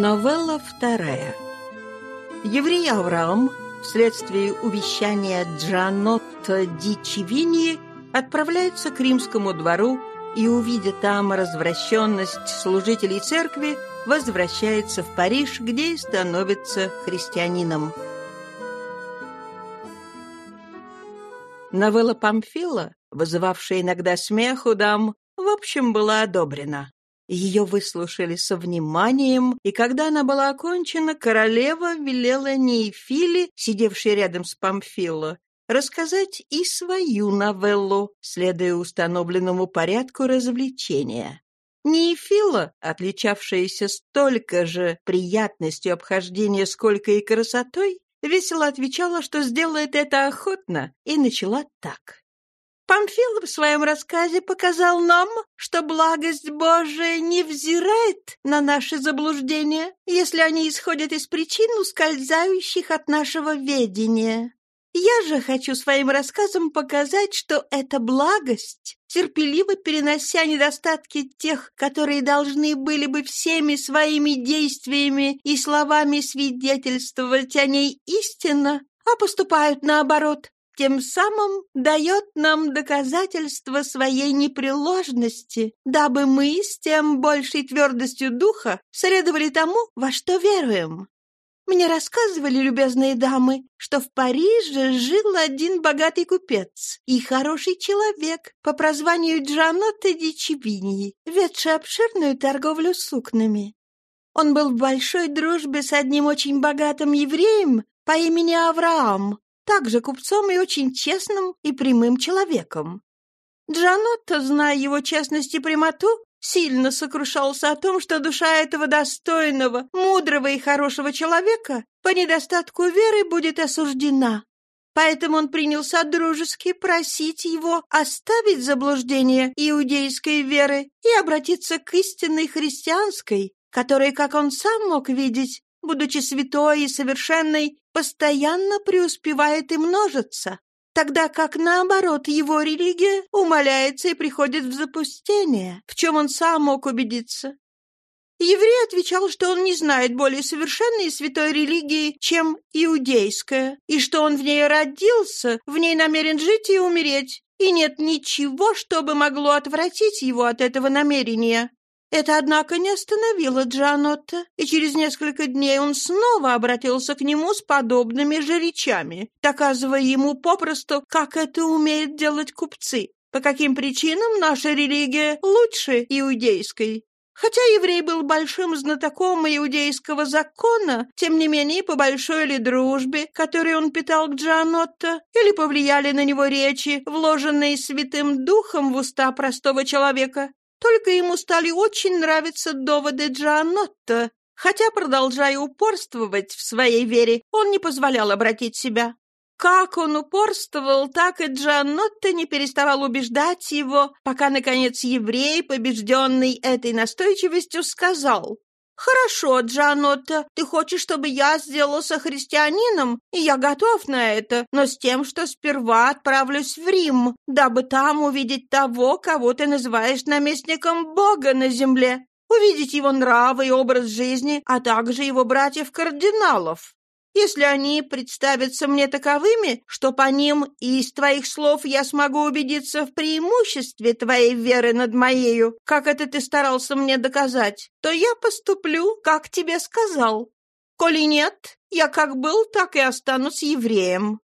Новелла вторая. Еврей Авраам вследствие увещания Джанотто ди Чивини отправляется к римскому двору и, увидя там развращенность служителей церкви, возвращается в Париж, где и становится христианином. Новелла Памфила, вызывавшая иногда смех у дам, в общем, была одобрена. Ее выслушали со вниманием, и когда она была окончена, королева велела Нейфиле, сидевшей рядом с Памфило, рассказать и свою новеллу, следуя установленному порядку развлечения. Нейфила, отличавшаяся столько же приятностью обхождения, сколько и красотой, весело отвечала, что сделает это охотно, и начала так. Памфил в своем рассказе показал нам, что благость Божия не взирает на наши заблуждения, если они исходят из причин, ускользающих от нашего ведения. Я же хочу своим рассказом показать, что эта благость, терпеливо перенося недостатки тех, которые должны были бы всеми своими действиями и словами свидетельствовать о ней истинно, а поступают наоборот, тем самым дает нам доказательство своей непреложности, дабы мы с тем большей твердостью духа следовали тому, во что веруем. Мне рассказывали, любезные дамы, что в Париже жил один богатый купец и хороший человек по прозванию Джанотто ди Чибини, ведший обширную торговлю сукнами. Он был в большой дружбе с одним очень богатым евреем по имени Авраам, также купцом и очень честным и прямым человеком. Джанотто, зная его честность и прямоту, сильно сокрушался о том, что душа этого достойного, мудрого и хорошего человека по недостатку веры будет осуждена. Поэтому он принялся дружески просить его оставить заблуждение иудейской веры и обратиться к истинной христианской, которая, как он сам мог видеть, будучи святой и совершенной, постоянно преуспевает и множится, тогда как, наоборот, его религия умаляется и приходит в запустение, в чем он сам мог убедиться. Еврей отвечал, что он не знает более совершенной и святой религии, чем иудейская, и что он в ней родился, в ней намерен жить и умереть, и нет ничего, что бы могло отвратить его от этого намерения. Это, однако, не остановило Джанотта, и через несколько дней он снова обратился к нему с подобными же речами, доказывая ему попросту, как это умеют делать купцы, по каким причинам наша религия лучше иудейской. Хотя еврей был большим знатоком иудейского закона, тем не менее, по большой ли дружбе, которую он питал к Джанотто, или повлияли на него речи, вложенные Святым Духом в уста простого человека, только ему стали очень нравиться доводы Джанотто, хотя, продолжая упорствовать в своей вере, он не позволял обратить себя. Как он упорствовал, так и Джанотто не переставал убеждать его, пока, наконец, еврей, побежденный этой настойчивостью, сказал «Хорошо, Джанотто, ты хочешь, чтобы я сделался христианином, и я готов на это, но с тем, что сперва отправлюсь в Рим, дабы там увидеть того, кого ты называешь наместником Бога на земле, увидеть его нравы и образ жизни, а также его братьев-кардиналов. Если они представятся мне таковыми, что по ним и из твоих слов я смогу убедиться в преимуществе твоей веры над моею, как это ты старался мне доказать, то я поступлю, как тебе сказал. Коли нет, я как был, так и останусь евреем».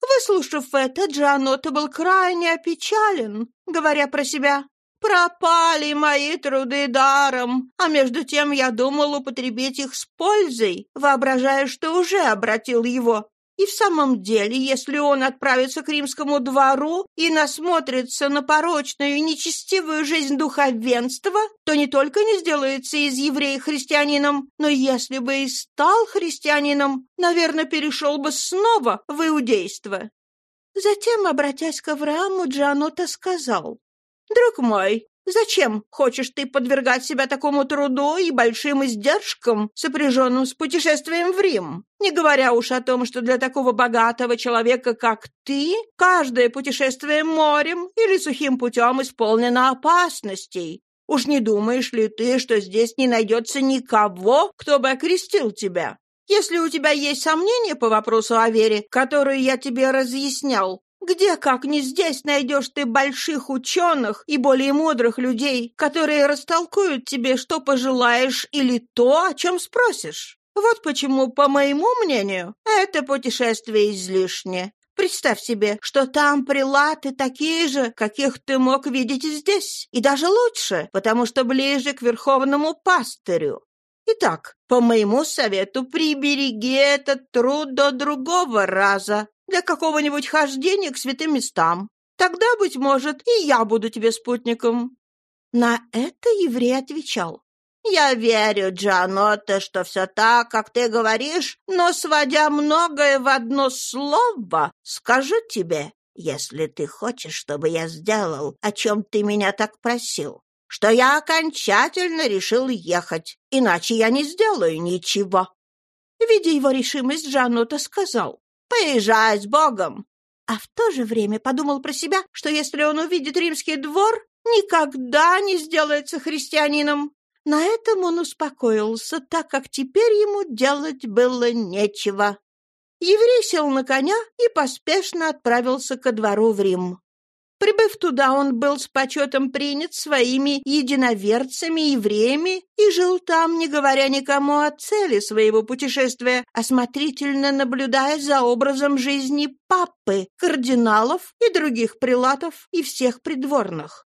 Выслушав это, Джанота был крайне опечален, говоря про себя, Пропали мои труды даром, а между тем я думал употребить их с пользой, воображая, что уже обратил его. И в самом деле, если он отправится к римскому двору и насмотрится на порочную и нечестивую жизнь духовенства, то не только не сделается из еврея христианином, но если бы и стал христианином, наверное, перешел бы снова в иудейство. Затем, обратясь к Аврааму, Джанота сказал, «Друг мой, зачем хочешь ты подвергать себя такому труду и большим издержкам, сопряженным с путешествием в Рим? Не говоря уж о том, что для такого богатого человека, как ты, каждое путешествие морем или сухим путем исполнено опасностей. Уж не думаешь ли ты, что здесь не найдется никого, кто бы окрестил тебя? Если у тебя есть сомнения по вопросу о вере, которую я тебе разъяснял, где, как не здесь, найдешь ты больших ученых и более мудрых людей, которые растолкуют тебе, что пожелаешь, или то, о чем спросишь? Вот почему, по моему мнению, это путешествие излишне. Представь себе, что там прилаты такие же, каких ты мог видеть здесь, и даже лучше, потому что ближе к верховному пастырю. Итак, по моему совету, прибереги этот труд до другого раза, для какого-нибудь хождения к святым местам. Тогда, быть может, и я буду тебе спутником». На это еврей отвечал. «Я верю, Джанотта, что все так, как ты говоришь, но, сводя многое в одно слово, скажу тебе, если ты хочешь, чтобы я сделал, о чем ты меня так просил, что я окончательно решил ехать, иначе я не сделаю ничего». Видя его решимость, Джанотта сказал, «Поезжай с Богом!» А в то же время подумал про себя, что если он увидит римский двор, никогда не сделается христианином. На этом он успокоился, так как теперь ему делать было нечего. Еврей сел на коня и поспешно отправился ко двору в Рим. Прибыв туда, он был с почетом принят своими единоверцами-евреями и жил там, не говоря никому о цели своего путешествия, осмотрительно наблюдая за образом жизни папы, кардиналов и других прилатов и всех придворных.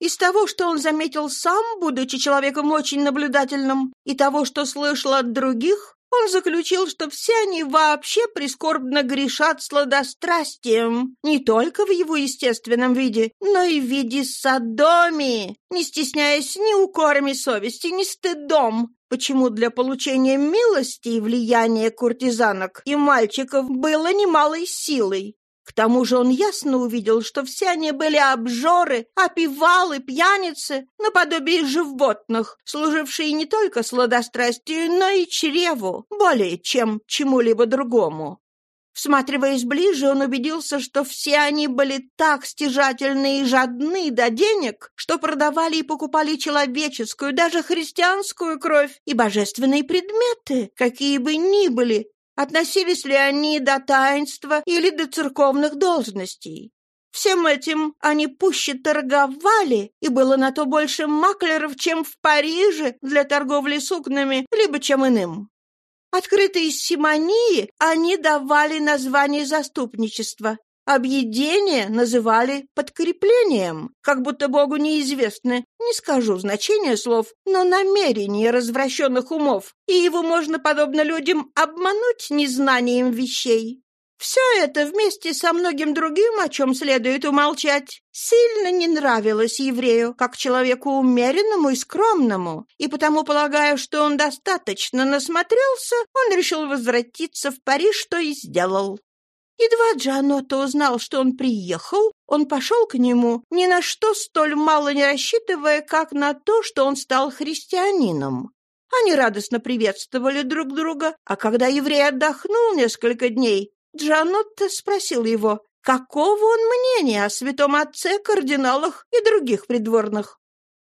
Из того, что он заметил сам, будучи человеком очень наблюдательным, и того, что слышал от других, он заключил, что все они вообще прискорбно грешат сладострастием, не только в его естественном виде, но и в виде садомии, не стесняясь ни укорами совести, ни стыдом, почему для получения милости и влияния куртизанок и мальчиков было немалой силой. К тому же он ясно увидел, что все они были обжоры, опивалы, пьяницы, наподобие животных, служившие не только сладострастию, но и чреву, более чем чему-либо другому. Всматриваясь ближе, он убедился, что все они были так стяжательны и жадны до денег, что продавали и покупали человеческую, даже христианскую кровь и божественные предметы, какие бы ни были, Относились ли они до таинства или до церковных должностей? Всем этим они пуще торговали, и было на то больше маклеров, чем в Париже для торговли сукнами, либо чем иным. Открытые симонии они давали название заступничества, Объедение называли подкреплением, как будто Богу неизвестны, не скажу значения слов, но намерения развращенных умов, и его можно, подобно людям, обмануть незнанием вещей. Все это вместе со многим другим, о чем следует умолчать, сильно не нравилось еврею, как человеку умеренному и скромному, и потому, полагаю, что он достаточно насмотрелся, он решил возвратиться в Париж, что и сделал. Едва Джанотто узнал, что он приехал, он пошел к нему, ни на что столь мало не рассчитывая, как на то, что он стал христианином. Они радостно приветствовали друг друга, а когда еврей отдохнул несколько дней, Джанотто спросил его, какого он мнения о святом отце, кардиналах и других придворных.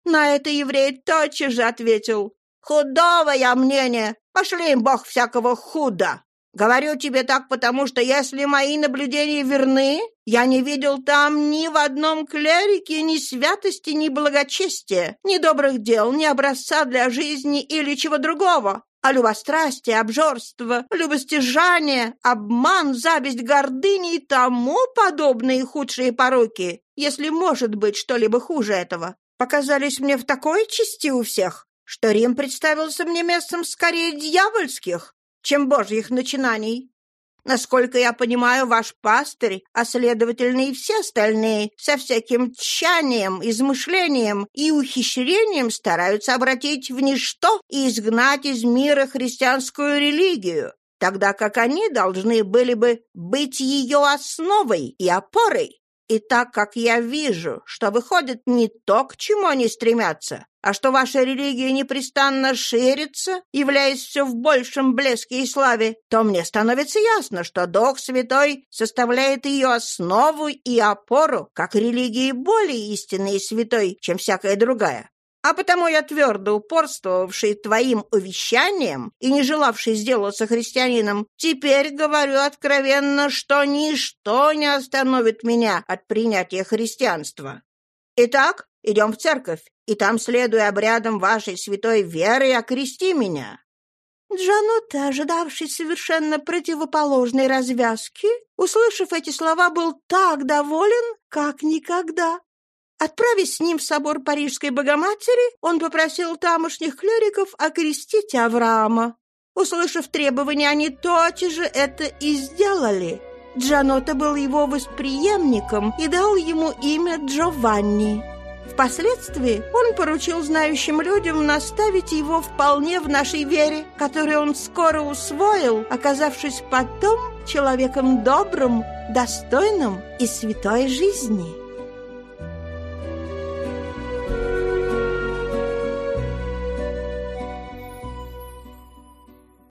На это еврей тотчас же ответил, «Худого я мнения, пошли им бог всякого худа». Говорю тебе так, потому что если мои наблюдения верны, я не видел там ни в одном клерике ни святости, ни благочестия, ни добрых дел, ни образца для жизни или чего другого. А любострастие, обжорство, любостяжание, обман, зависть, гордыни и тому подобные худшие пороки, если может быть что-либо хуже этого, показались мне в такой части у всех, что Рим представился мне местом скорее дьявольских, чем божьих начинаний. Насколько я понимаю, ваш пастырь, а следовательно и все остальные, со всяким тщанием, измышлением и ухищрением стараются обратить в ничто и изгнать из мира христианскую религию, тогда как они должны были бы быть ее основой и опорой. И так как я вижу, что выходит не то, к чему они стремятся, а что ваша религия непрестанно ширится, являясь все в большем блеске и славе, то мне становится ясно, что Дух Святой составляет ее основу и опору, как религии более истинной и святой, чем всякая другая. А потому я твердо упорствовавший твоим увещанием и не желавший сделаться христианином, теперь говорю откровенно, что ничто не остановит меня от принятия христианства. Итак, идем в церковь, и там, следуя обрядам вашей святой веры, окрести меня». Джанотта, ожидавший совершенно противоположной развязки, услышав эти слова, был так доволен, как никогда. Отправясь с ним в собор Парижской Богоматери, он попросил тамошних клериков окрестить Авраама. Услышав требования, они тотчас же это и сделали. Джанота был его восприемником и дал ему имя Джованни. Впоследствии он поручил знающим людям наставить его вполне в нашей вере, которую он скоро усвоил, оказавшись потом человеком добрым, достойным и святой жизни.